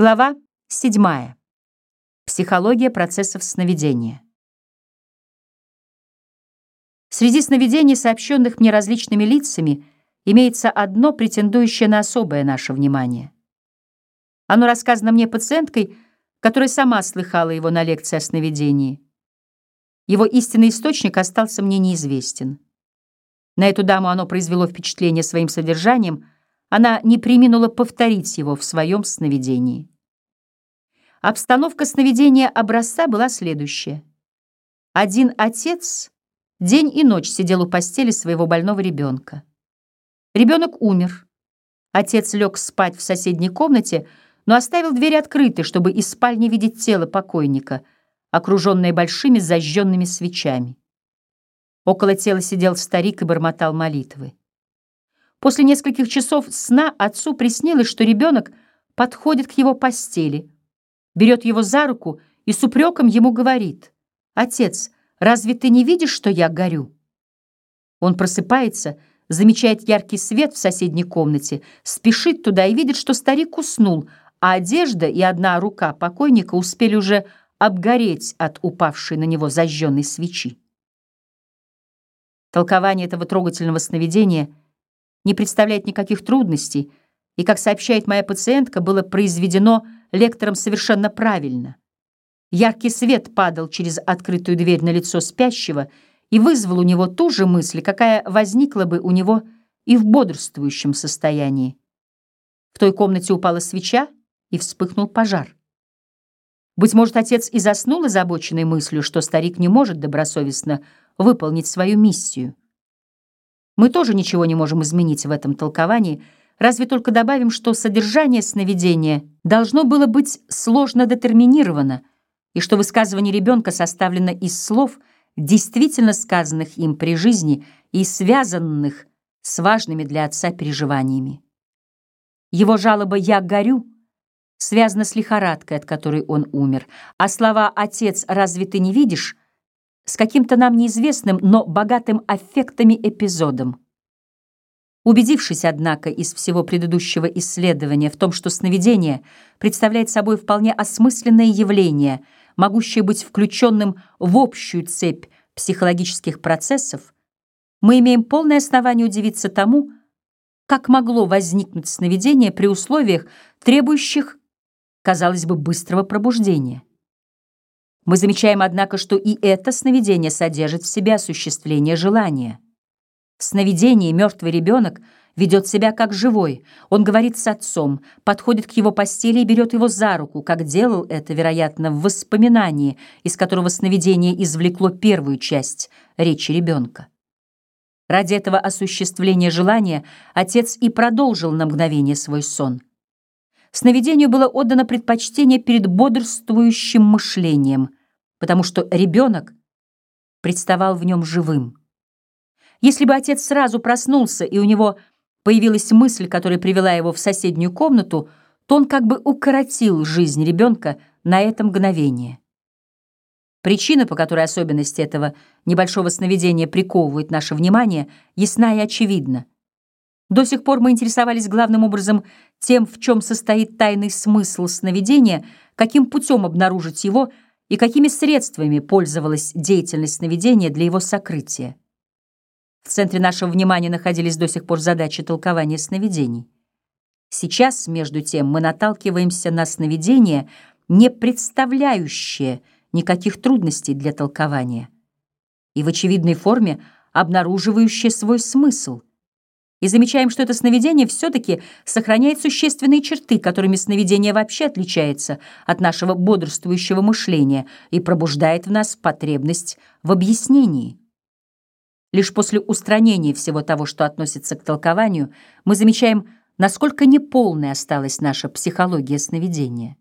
Глава 7. Психология процессов сновидения. Среди сновидений, сообщенных мне различными лицами, имеется одно, претендующее на особое наше внимание. Оно рассказано мне пациенткой, которая сама слыхала его на лекции о сновидении. Его истинный источник остался мне неизвестен. На эту даму оно произвело впечатление своим содержанием — она не приминула повторить его в своем сновидении. Обстановка сновидения образца была следующая. Один отец день и ночь сидел у постели своего больного ребенка. Ребенок умер. Отец лег спать в соседней комнате, но оставил дверь открытой, чтобы из спальни видеть тело покойника, окруженное большими зажженными свечами. Около тела сидел старик и бормотал молитвы. После нескольких часов сна отцу приснилось, что ребенок подходит к его постели, берет его за руку и с упреком ему говорит, «Отец, разве ты не видишь, что я горю?» Он просыпается, замечает яркий свет в соседней комнате, спешит туда и видит, что старик уснул, а одежда и одна рука покойника успели уже обгореть от упавшей на него зажженной свечи. Толкование этого трогательного сновидения — не представляет никаких трудностей, и, как сообщает моя пациентка, было произведено лектором совершенно правильно. Яркий свет падал через открытую дверь на лицо спящего и вызвал у него ту же мысль, какая возникла бы у него и в бодрствующем состоянии. В той комнате упала свеча, и вспыхнул пожар. Быть может, отец и заснул озабоченной мыслью, что старик не может добросовестно выполнить свою миссию. Мы тоже ничего не можем изменить в этом толковании, разве только добавим, что содержание сновидения должно было быть сложно детерминировано, и что высказывание ребенка составлено из слов, действительно сказанных им при жизни и связанных с важными для отца переживаниями. Его жалоба «я горю» связана с лихорадкой, от которой он умер, а слова «отец, разве ты не видишь» с каким-то нам неизвестным, но богатым аффектами эпизодом. Убедившись, однако, из всего предыдущего исследования в том, что сновидение представляет собой вполне осмысленное явление, могущее быть включенным в общую цепь психологических процессов, мы имеем полное основание удивиться тому, как могло возникнуть сновидение при условиях, требующих, казалось бы, быстрого пробуждения. Мы замечаем, однако, что и это сновидение содержит в себе осуществление желания. В сновидении мертвый ребенок ведет себя как живой. Он говорит с отцом, подходит к его постели и берет его за руку, как делал это, вероятно, в воспоминании, из которого сновидение извлекло первую часть речи ребенка. Ради этого осуществления желания отец и продолжил на мгновение свой сон — Сновидению было отдано предпочтение перед бодрствующим мышлением, потому что ребенок представал в нем живым. Если бы отец сразу проснулся, и у него появилась мысль, которая привела его в соседнюю комнату, то он как бы укоротил жизнь ребенка на это мгновение. Причина, по которой особенности этого небольшого сновидения приковывают наше внимание, ясна и очевидна. До сих пор мы интересовались главным образом тем, в чем состоит тайный смысл сновидения, каким путем обнаружить его и какими средствами пользовалась деятельность сновидения для его сокрытия. В центре нашего внимания находились до сих пор задачи толкования сновидений. Сейчас, между тем, мы наталкиваемся на сновидение, не представляющее никаких трудностей для толкования и в очевидной форме обнаруживающее свой смысл — и замечаем, что это сновидение все-таки сохраняет существенные черты, которыми сновидение вообще отличается от нашего бодрствующего мышления и пробуждает в нас потребность в объяснении. Лишь после устранения всего того, что относится к толкованию, мы замечаем, насколько неполной осталась наша психология сновидения.